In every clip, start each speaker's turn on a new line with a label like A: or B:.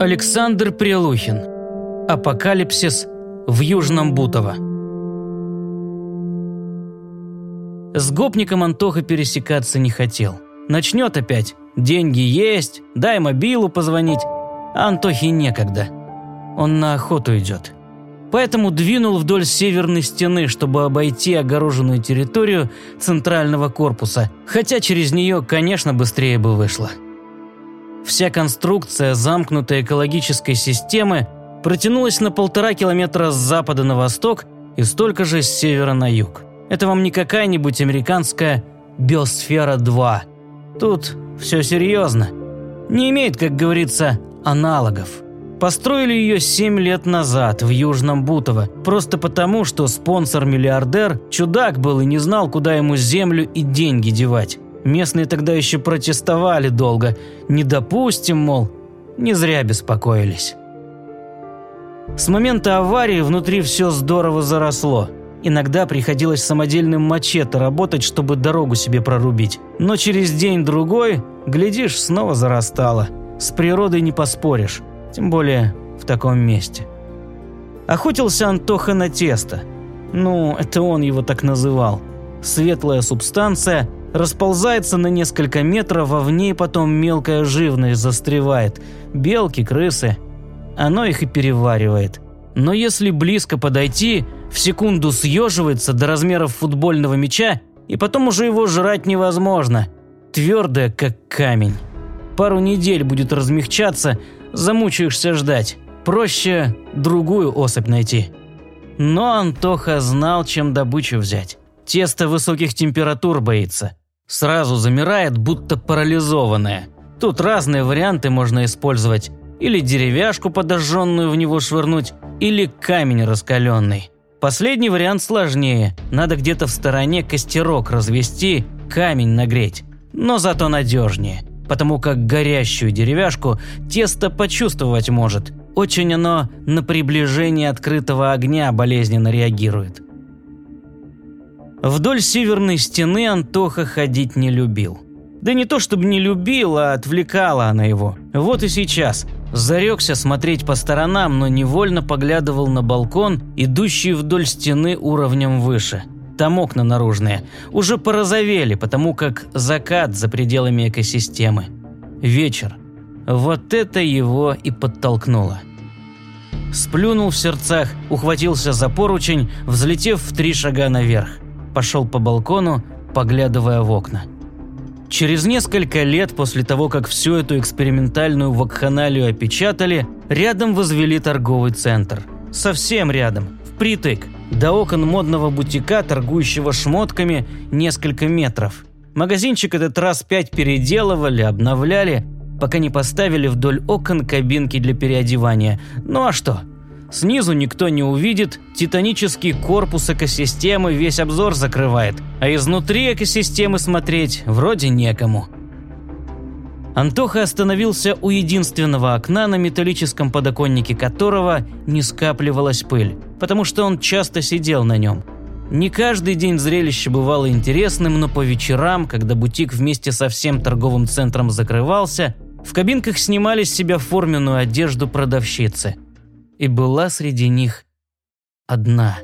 A: Александр Прилухин. Апокалипсис в Южном Бутово. С гопником Антоха пересекаться не хотел. Начнет опять. Деньги есть, дай мобилу позвонить. А Антохе некогда. Он на охоту идет. Поэтому двинул вдоль северной стены, чтобы обойти огороженную территорию центрального корпуса, хотя через нее, конечно, быстрее бы вышло. Вся конструкция замкнутой экологической системы протянулась на полтора километра с запада на восток и столько же с севера на юг. Это вам не какая-нибудь американская «Биосфера-2». Тут все серьезно. Не имеет, как говорится, аналогов. Построили ее 7 лет назад в Южном Бутово, просто потому, что спонсор-миллиардер чудак был и не знал, куда ему землю и деньги девать. Местные тогда еще протестовали долго. Не допустим, мол, не зря беспокоились. С момента аварии внутри все здорово заросло. Иногда приходилось самодельным мачете работать, чтобы дорогу себе прорубить. Но через день-другой, глядишь, снова зарастало. С природой не поспоришь, тем более в таком месте. Охотился Антоха на тесто. Ну, это он его так называл. Светлая субстанция – расползается на несколько метров, а в ней потом мелкая живность застревает. Белки, крысы. Оно их и переваривает. Но если близко подойти, в секунду съеживается до размеров футбольного мяча, и потом уже его жрать невозможно. Твердое, как камень. Пару недель будет размягчаться, замучаешься ждать. Проще другую особь найти. Но Антоха знал, чем добычу взять. Тесто высоких температур боится. Сразу замирает, будто парализованное. Тут разные варианты можно использовать. Или деревяшку подожженную в него швырнуть, или камень раскаленный. Последний вариант сложнее. Надо где-то в стороне костерок развести, камень нагреть. Но зато надежнее. Потому как горящую деревяшку тесто почувствовать может. Очень оно на приближение открытого огня болезненно реагирует. Вдоль северной стены Антоха ходить не любил. Да не то чтобы не любил, а отвлекала она его. Вот и сейчас. Зарекся смотреть по сторонам, но невольно поглядывал на балкон, идущий вдоль стены уровнем выше. Там окна наружные. Уже порозовели, потому как закат за пределами экосистемы. Вечер. Вот это его и подтолкнуло. Сплюнул в сердцах, ухватился за поручень, взлетев в три шага наверх пошел по балкону, поглядывая в окна. Через несколько лет после того, как всю эту экспериментальную вакханалию опечатали, рядом возвели торговый центр. Совсем рядом, впритык, до окон модного бутика, торгующего шмотками, несколько метров. Магазинчик этот раз пять переделывали, обновляли, пока не поставили вдоль окон кабинки для переодевания. Ну а что? Снизу никто не увидит, титанический корпус экосистемы весь обзор закрывает, а изнутри экосистемы смотреть вроде некому. Антоха остановился у единственного окна, на металлическом подоконнике которого не скапливалась пыль, потому что он часто сидел на нем. Не каждый день зрелище бывало интересным, но по вечерам, когда бутик вместе со всем торговым центром закрывался, в кабинках снимали с себя форменную одежду продавщицы – и была среди них одна.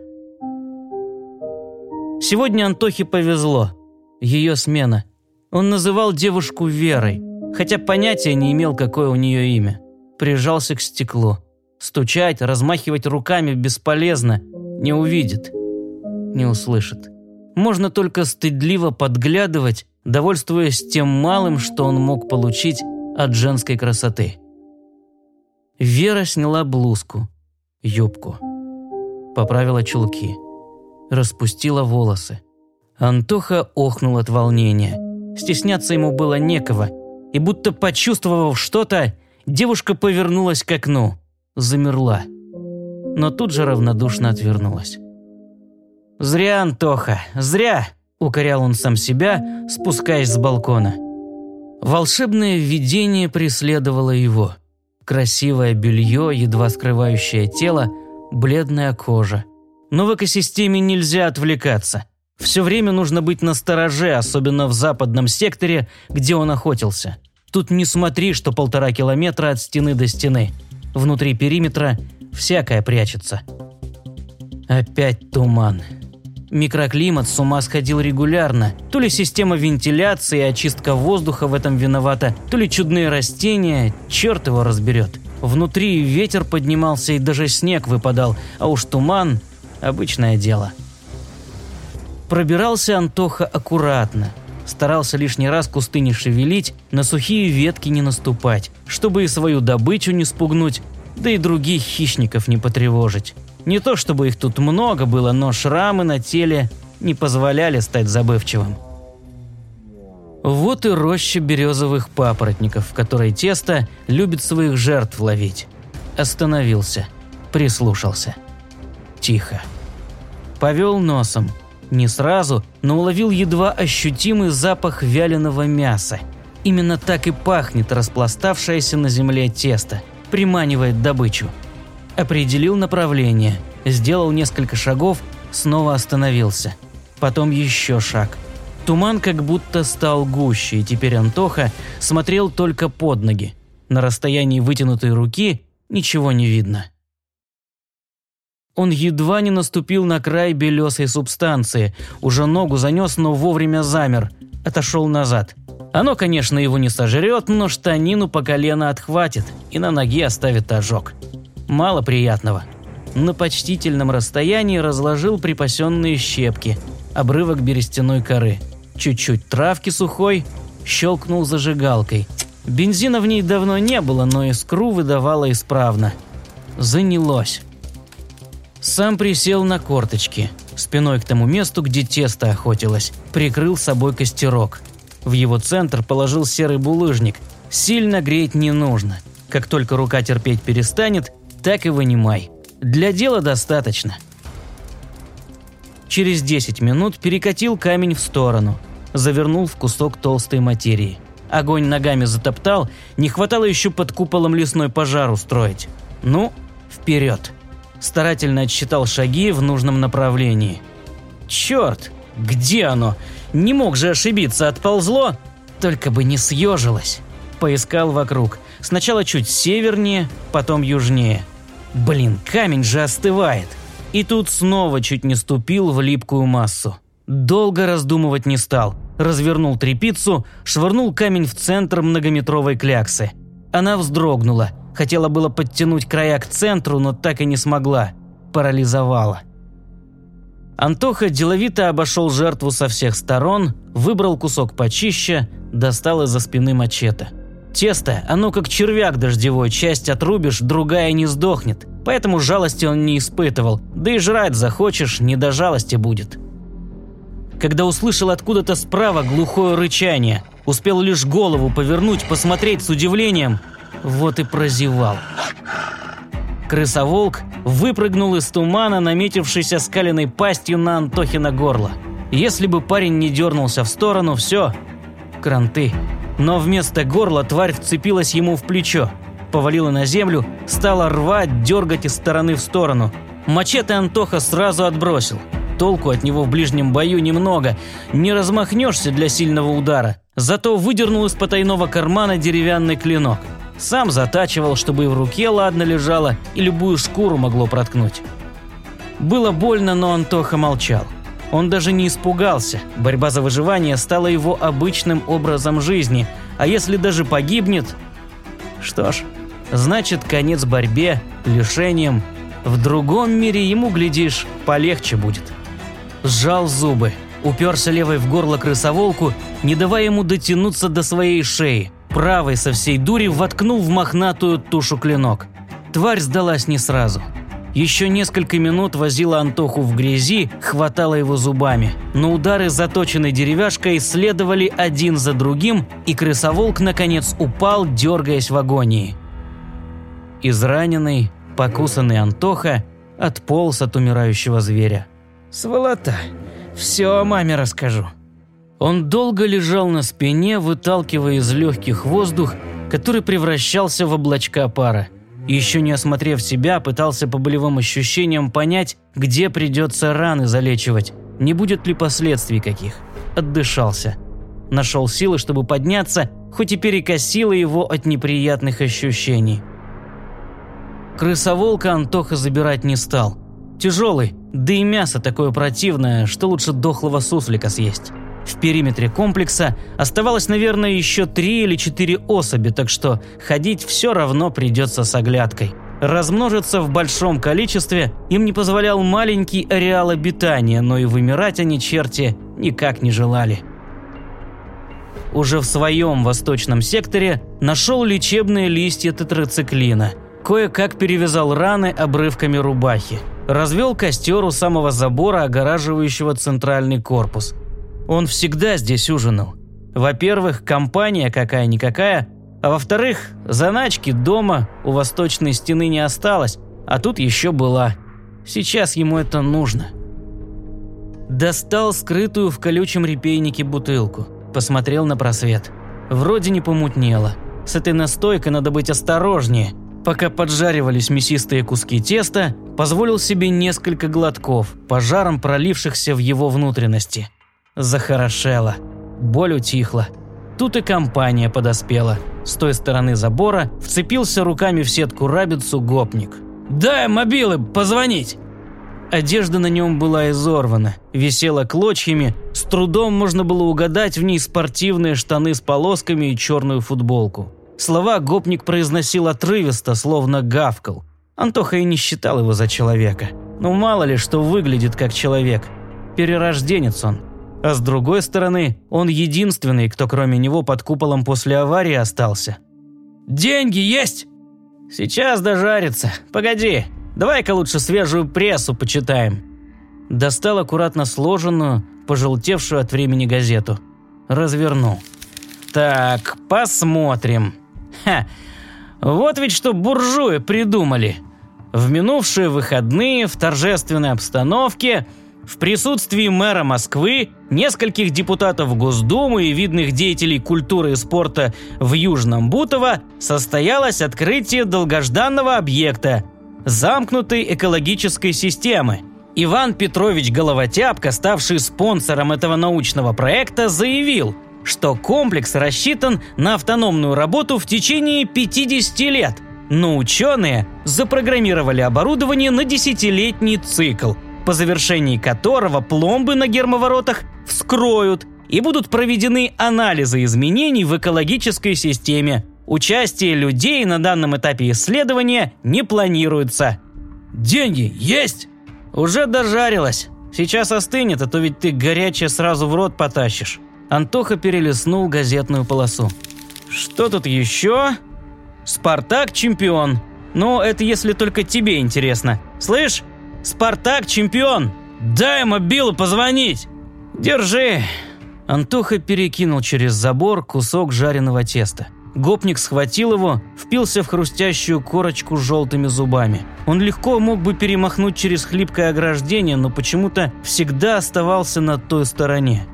A: Сегодня Антохе повезло. Ее смена. Он называл девушку Верой, хотя понятия не имел, какое у нее имя. Прижался к стеклу. Стучать, размахивать руками бесполезно. Не увидит. Не услышит. Можно только стыдливо подглядывать, довольствуясь тем малым, что он мог получить от женской красоты. Вера сняла блузку, юбку, поправила чулки, распустила волосы. Антоха охнул от волнения. Стесняться ему было некого, и будто почувствовав что-то, девушка повернулась к окну, замерла, но тут же равнодушно отвернулась. «Зря, Антоха, зря!» – укорял он сам себя, спускаясь с балкона. Волшебное видение преследовало его – Красивое белье, едва скрывающее тело, бледная кожа. Но в экосистеме нельзя отвлекаться. Все время нужно быть настороже, особенно в западном секторе, где он охотился. Тут не смотри, что полтора километра от стены до стены. Внутри периметра всякое прячется. Опять туман. Микроклимат с ума сходил регулярно. То ли система вентиляции и очистка воздуха в этом виновата, то ли чудные растения, черт его разберет. Внутри ветер поднимался и даже снег выпадал, а уж туман – обычное дело. Пробирался Антоха аккуратно. Старался лишний раз кусты не шевелить, на сухие ветки не наступать, чтобы и свою добычу не спугнуть, да и других хищников не потревожить. Не то чтобы их тут много было, но шрамы на теле не позволяли стать забывчивым. Вот и роща березовых папоротников, в которой тесто любит своих жертв ловить. Остановился, прислушался. Тихо. Повел носом – не сразу, но уловил едва ощутимый запах вяленого мяса. Именно так и пахнет распластавшееся на земле тесто, приманивает добычу. Определил направление, сделал несколько шагов, снова остановился. Потом еще шаг. Туман как будто стал гуще, и теперь Антоха смотрел только под ноги. На расстоянии вытянутой руки ничего не видно. Он едва не наступил на край белесой субстанции. Уже ногу занес, но вовремя замер. Отошел назад. Оно, конечно, его не сожрет, но штанину по колено отхватит и на ноге оставит ожог. Мало приятного. На почтительном расстоянии разложил припасенные щепки, обрывок берестяной коры. Чуть-чуть травки сухой, щелкнул зажигалкой. Бензина в ней давно не было, но искру выдавала исправно. Занялось. Сам присел на корточки, спиной к тому месту, где тесто охотилось, прикрыл собой костерок. В его центр положил серый булыжник. Сильно греть не нужно. Как только рука терпеть перестанет, так и вынимай. Для дела достаточно. Через 10 минут перекатил камень в сторону, завернул в кусок толстой материи. Огонь ногами затоптал, не хватало еще под куполом лесной пожар устроить. Ну, вперед старательно отсчитал шаги в нужном направлении. «Черт! Где оно? Не мог же ошибиться, отползло? Только бы не съежилось!» Поискал вокруг. Сначала чуть севернее, потом южнее. Блин, камень же остывает. И тут снова чуть не ступил в липкую массу. Долго раздумывать не стал. Развернул трепицу, швырнул камень в центр многометровой кляксы. Она вздрогнула – Хотела было подтянуть края к центру, но так и не смогла. Парализовала. Антоха деловито обошел жертву со всех сторон, выбрал кусок почище, достал из-за спины мачете. Тесто, оно как червяк дождевой, часть отрубишь, другая не сдохнет. Поэтому жалости он не испытывал, да и жрать захочешь, не до жалости будет. Когда услышал откуда-то справа глухое рычание, успел лишь голову повернуть, посмотреть с удивлением – вот и прозевал. Крысоволк выпрыгнул из тумана, наметившийся скаленной пастью на Антохина горло. Если бы парень не дернулся в сторону, все, кранты. Но вместо горла тварь вцепилась ему в плечо, повалила на землю, стала рвать, дергать из стороны в сторону. Мачете Антоха сразу отбросил. Толку от него в ближнем бою немного, не размахнешься для сильного удара. Зато выдернул из потайного кармана деревянный клинок – сам затачивал, чтобы и в руке ладно лежало, и любую шкуру могло проткнуть. Было больно, но Антоха молчал. Он даже не испугался. Борьба за выживание стала его обычным образом жизни. А если даже погибнет... Что ж, значит конец борьбе, лишением. В другом мире ему, глядишь, полегче будет. Сжал зубы, уперся левой в горло крысоволку, не давая ему дотянуться до своей шеи правой со всей дури воткнул в мохнатую тушу клинок. Тварь сдалась не сразу. Еще несколько минут возила Антоху в грязи, хватала его зубами. Но удары заточенной деревяшкой следовали один за другим, и крысоволк наконец упал, дергаясь в агонии. Израненный, покусанный Антоха отполз от умирающего зверя. «Сволота! Все о маме расскажу», он долго лежал на спине, выталкивая из легких воздух, который превращался в облачка пара. Еще не осмотрев себя, пытался по болевым ощущениям понять, где придется раны залечивать, не будет ли последствий каких. Отдышался. Нашел силы, чтобы подняться, хоть и перекосило его от неприятных ощущений. Крысоволка Антоха забирать не стал. Тяжелый, да и мясо такое противное, что лучше дохлого суслика съесть. В периметре комплекса оставалось, наверное, еще три или четыре особи, так что ходить все равно придется с оглядкой. Размножиться в большом количестве им не позволял маленький ареал обитания, но и вымирать они, черти, никак не желали. Уже в своем восточном секторе нашел лечебные листья тетрациклина. Кое-как перевязал раны обрывками рубахи. Развел костер у самого забора, огораживающего центральный корпус. Он всегда здесь ужинал. Во-первых, компания какая-никакая, а во-вторых, заначки дома у восточной стены не осталось, а тут еще была. Сейчас ему это нужно. Достал скрытую в колючем репейнике бутылку. Посмотрел на просвет. Вроде не помутнело. С этой настойкой надо быть осторожнее. Пока поджаривались мясистые куски теста, позволил себе несколько глотков, пожаром пролившихся в его внутренности. Захорошело. Боль утихла. Тут и компания подоспела. С той стороны забора вцепился руками в сетку рабицу гопник. «Дай мобилы позвонить!» Одежда на нем была изорвана, висела клочьями, с трудом можно было угадать в ней спортивные штаны с полосками и черную футболку. Слова гопник произносил отрывисто, словно гавкал. Антоха и не считал его за человека. Ну мало ли, что выглядит как человек. Перерожденец он. А с другой стороны, он единственный, кто кроме него под куполом после аварии остался. «Деньги есть?» «Сейчас дожарится. Погоди, давай-ка лучше свежую прессу почитаем». Достал аккуратно сложенную, пожелтевшую от времени газету. Развернул. «Так, посмотрим. Ха, вот ведь что буржуи придумали. В минувшие выходные в торжественной обстановке – в присутствии мэра Москвы, нескольких депутатов Госдумы и видных деятелей культуры и спорта в Южном Бутово состоялось открытие долгожданного объекта – замкнутой экологической системы. Иван Петрович Головотяпка, ставший спонсором этого научного проекта, заявил, что комплекс рассчитан на автономную работу в течение 50 лет, но ученые запрограммировали оборудование на десятилетний цикл – по завершении которого пломбы на гермоворотах вскроют и будут проведены анализы изменений в экологической системе. Участие людей на данном этапе исследования не планируется. Деньги есть? Уже дожарилось. Сейчас остынет, а то ведь ты горячее сразу в рот потащишь. Антоха перелистнул газетную полосу. Что тут еще? Спартак чемпион. Ну, это если только тебе интересно. Слышь, Спартак чемпион! Дай мобилу позвонить!» «Держи!» Антоха перекинул через забор кусок жареного теста. Гопник схватил его, впился в хрустящую корочку желтыми зубами. Он легко мог бы перемахнуть через хлипкое ограждение, но почему-то всегда оставался на той стороне.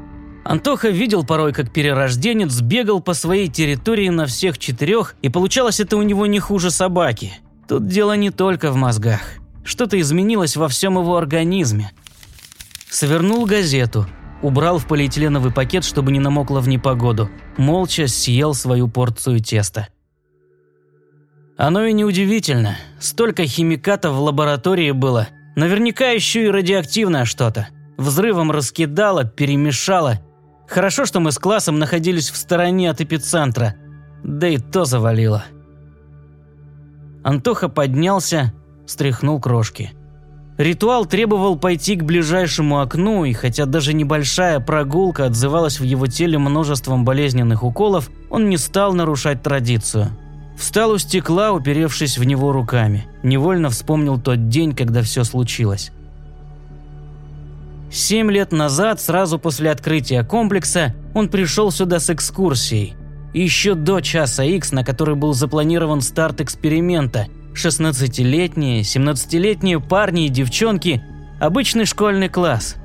A: Антоха видел порой, как перерожденец бегал по своей территории на всех четырех, и получалось это у него не хуже собаки. Тут дело не только в мозгах. Что-то изменилось во всем его организме. Свернул газету, убрал в полиэтиленовый пакет, чтобы не намокло в непогоду. Молча съел свою порцию теста. Оно и неудивительно. Столько химикатов в лаборатории было. Наверняка еще и радиоактивное что-то. Взрывом раскидало, перемешало. Хорошо, что мы с классом находились в стороне от эпицентра. Да и то завалило. Антоха поднялся, стряхнул крошки. Ритуал требовал пойти к ближайшему окну, и хотя даже небольшая прогулка отзывалась в его теле множеством болезненных уколов, он не стал нарушать традицию. Встал у стекла, уперевшись в него руками. Невольно вспомнил тот день, когда все случилось. Семь лет назад, сразу после открытия комплекса, он пришел сюда с экскурсией. Еще до часа X, на который был запланирован старт эксперимента – 16-летние, 17-летние парни и девчонки – обычный школьный класс.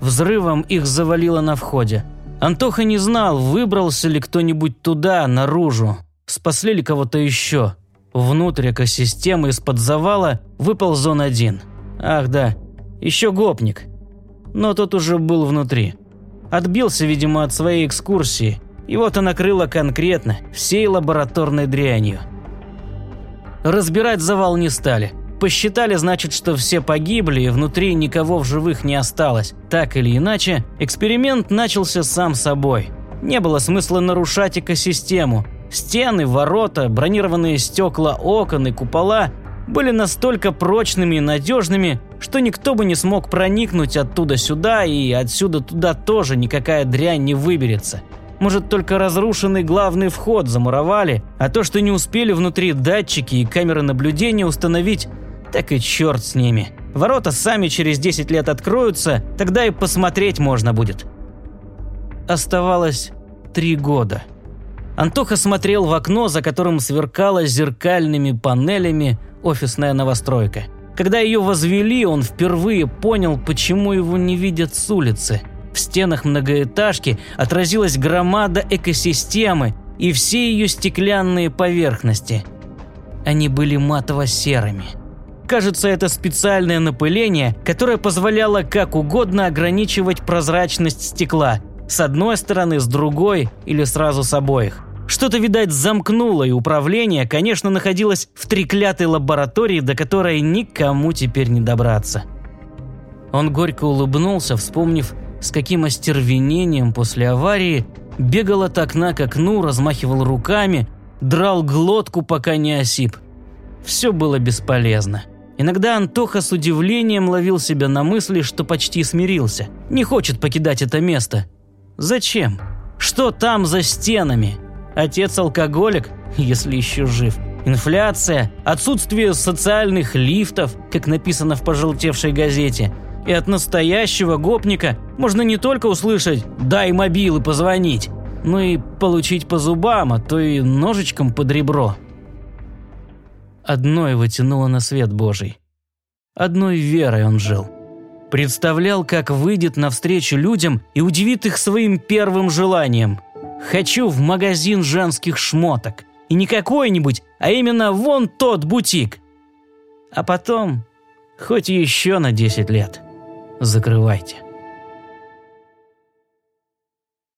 A: Взрывом их завалило на входе. Антоха не знал, выбрался ли кто-нибудь туда, наружу. Спасли ли кого-то еще. Внутрь экосистемы из-под завала выпал зон 1. Ах да, еще гопник. Но тот уже был внутри. Отбился, видимо, от своей экскурсии. Его-то накрыло конкретно, всей лабораторной дрянью. Разбирать завал не стали. Посчитали, значит, что все погибли и внутри никого в живых не осталось. Так или иначе, эксперимент начался сам собой. Не было смысла нарушать экосистему. Стены, ворота, бронированные стекла окон и купола были настолько прочными и надежными, что никто бы не смог проникнуть оттуда сюда и отсюда туда тоже никакая дрянь не выберется. Может, только разрушенный главный вход замуровали, а то, что не успели внутри датчики и камеры наблюдения установить, так и черт с ними. Ворота сами через 10 лет откроются, тогда и посмотреть можно будет. Оставалось три года. Антоха смотрел в окно, за которым сверкала зеркальными панелями офисная новостройка. Когда ее возвели, он впервые понял, почему его не видят с улицы. В стенах многоэтажки отразилась громада экосистемы и все ее стеклянные поверхности. Они были матово-серыми. Кажется, это специальное напыление, которое позволяло как угодно ограничивать прозрачность стекла – с одной стороны, с другой или сразу с обоих. Что-то, видать, замкнуло, и управление, конечно, находилось в треклятой лаборатории, до которой никому теперь не добраться. Он горько улыбнулся, вспомнив, с каким остервенением после аварии бегал от окна к окну, размахивал руками, драл глотку, пока не осип. Все было бесполезно. Иногда Антоха с удивлением ловил себя на мысли, что почти смирился. Не хочет покидать это место. Зачем? Что там за стенами? Отец алкоголик, если еще жив. Инфляция, отсутствие социальных лифтов, как написано в пожелтевшей газете. И от настоящего гопника можно не только услышать «дай мобил и позвонить», но и получить по зубам, а то и ножичком под ребро. Одно его тянуло на свет Божий. Одной верой он жил. Представлял, как выйдет навстречу людям и удивит их своим первым желанием – Хочу в магазин женских шмоток. И не какой-нибудь, а именно вон тот бутик. А потом, хоть еще на 10 лет, закрывайте.